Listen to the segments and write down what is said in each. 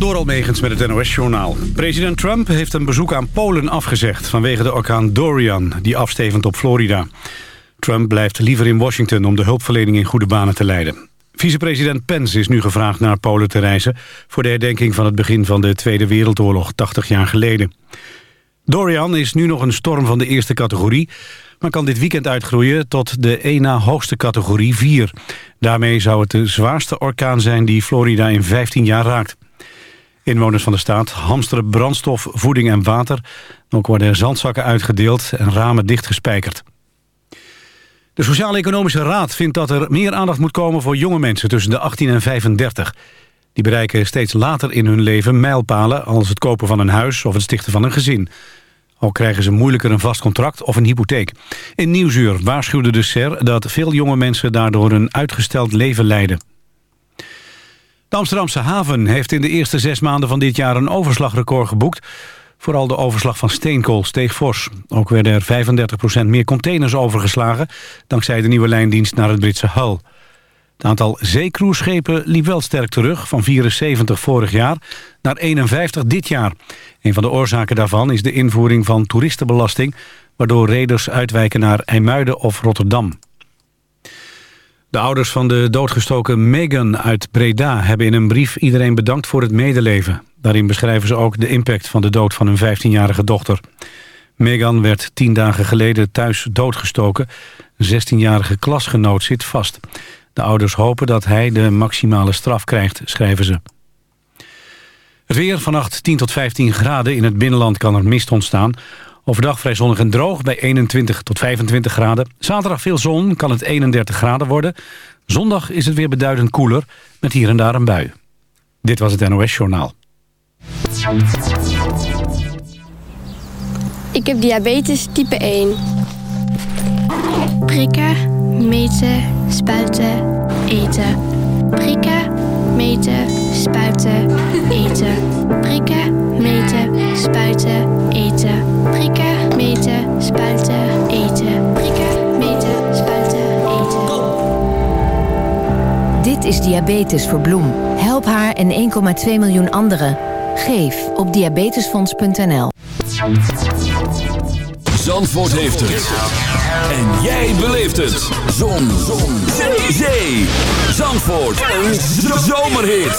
Door Almegens met het NOS-journaal. President Trump heeft een bezoek aan Polen afgezegd... vanwege de orkaan Dorian, die afstevend op Florida. Trump blijft liever in Washington om de hulpverlening in goede banen te leiden. Vicepresident Pence is nu gevraagd naar Polen te reizen... voor de herdenking van het begin van de Tweede Wereldoorlog 80 jaar geleden. Dorian is nu nog een storm van de eerste categorie... maar kan dit weekend uitgroeien tot de één na hoogste categorie 4. Daarmee zou het de zwaarste orkaan zijn die Florida in 15 jaar raakt. Inwoners van de staat hamsteren brandstof, voeding en water. Ook worden er zandzakken uitgedeeld en ramen dichtgespijkerd. De Sociaal-Economische Raad vindt dat er meer aandacht moet komen voor jonge mensen tussen de 18 en 35. Die bereiken steeds later in hun leven mijlpalen als het kopen van een huis of het stichten van een gezin. Ook krijgen ze moeilijker een vast contract of een hypotheek. In Nieuwsuur waarschuwde de SER dat veel jonge mensen daardoor een uitgesteld leven leiden. De Amsterdamse haven heeft in de eerste zes maanden van dit jaar een overslagrecord geboekt. Vooral de overslag van steenkool steeg fors. Ook werden er 35% meer containers overgeslagen... dankzij de nieuwe lijndienst naar het Britse Hull. Het aantal zeecruiseschepen liep wel sterk terug... van 74 vorig jaar naar 51 dit jaar. Een van de oorzaken daarvan is de invoering van toeristenbelasting... waardoor reders uitwijken naar IJmuiden of Rotterdam. De ouders van de doodgestoken Megan uit Breda hebben in een brief iedereen bedankt voor het medeleven. Daarin beschrijven ze ook de impact van de dood van hun 15-jarige dochter. Megan werd tien dagen geleden thuis doodgestoken. Een 16-jarige klasgenoot zit vast. De ouders hopen dat hij de maximale straf krijgt, schrijven ze. Het weer vannacht 10 tot 15 graden. In het binnenland kan er mist ontstaan. Overdag vrij zonnig en droog bij 21 tot 25 graden. Zaterdag veel zon, kan het 31 graden worden. Zondag is het weer beduidend koeler, met hier en daar een bui. Dit was het NOS Journaal. Ik heb diabetes type 1. Prikken, meten, spuiten, eten. Prikken, meten, spuiten, eten. Prikken, meten, spuiten, eten. Prikken, meten, spuiten, eten. Prikken, meten, spuiten, eten. Dit is Diabetes voor Bloem. Help haar en 1,2 miljoen anderen. Geef op diabetesfonds.nl. Zandvoort heeft het. En jij beleeft het. Zon. Zon. Zee. Zee. Zandvoort. Een zomerhit.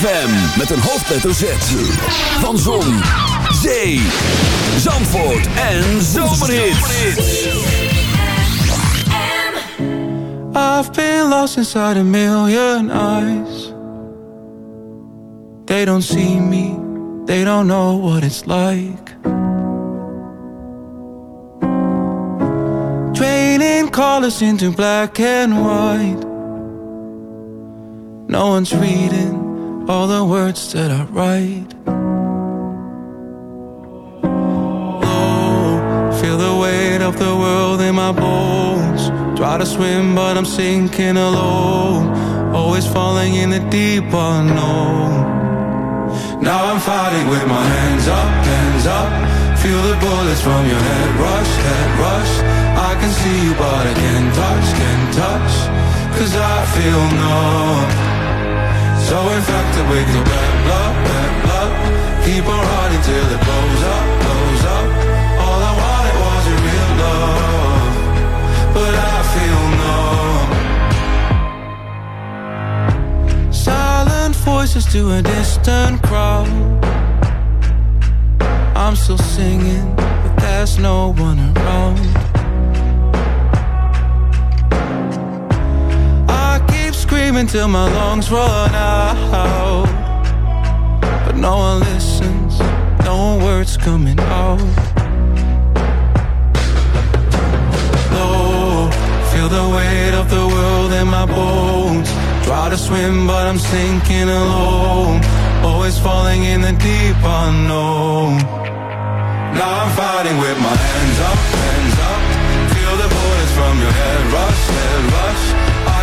ZFM met een hoofdletter Z. Van Zon, Zee, Zandvoort en Zomerhits. I've been lost inside a million eyes. They don't see me, they don't know what it's like. Draining colors into black and white. No one's reading all the words that I write. Oh, feel the weight of the world in my bones. Try to swim, but I'm sinking alone. Always falling in the deep unknown. Now I'm fighting with my hands up, hands up. Feel the bullets from your head rush, head rush. I can see you, but I can't touch, can't touch. Cause I feel numb. So infected with your bad blood, bad blood. Keep on running till it blows up, blows up. All I wanted was a real love. But I feel numb. Silent voices to a distant crowd. I'm still singing, but there's no one around. until my lungs run out. But no one listens, no words coming out. Low, feel the weight of the world in my bones. Try to swim, but I'm sinking alone. Always falling in the deep unknown. Now I'm fighting with my hands up, hands up. Feel the bullets from your head rush, head rush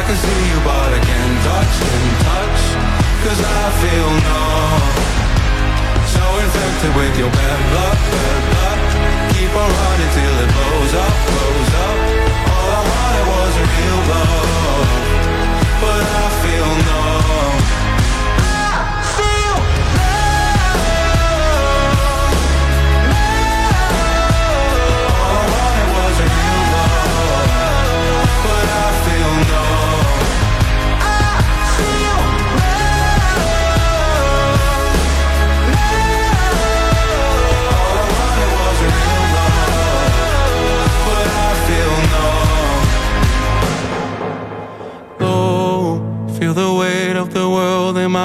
can see you but I can't touch and touch Cause I feel numb So infected with your bad luck, bad luck. Keep on running till it blows up, blows up. All I wanted was a real love But I feel numb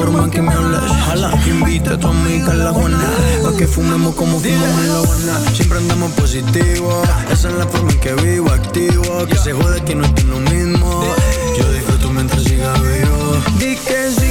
forma que me hablas. Jala, invita a tu amiga a la buena. Pa' que fumemos como fumamos en la. Siempre andamos positivo. Esa es la forma en que vivo, activo. Que se jode que no estoy lo mismo. Yo disfruto mientras siga vivo. Di sí,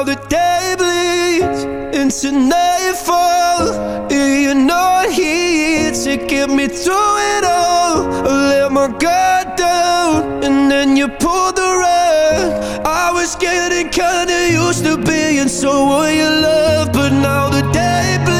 Now the day bleeds into nightfall. You're not here to get me through it all. I let my guard down, and then you pulled the rug. I was getting kinda used to being someone you love, but now the day bleeds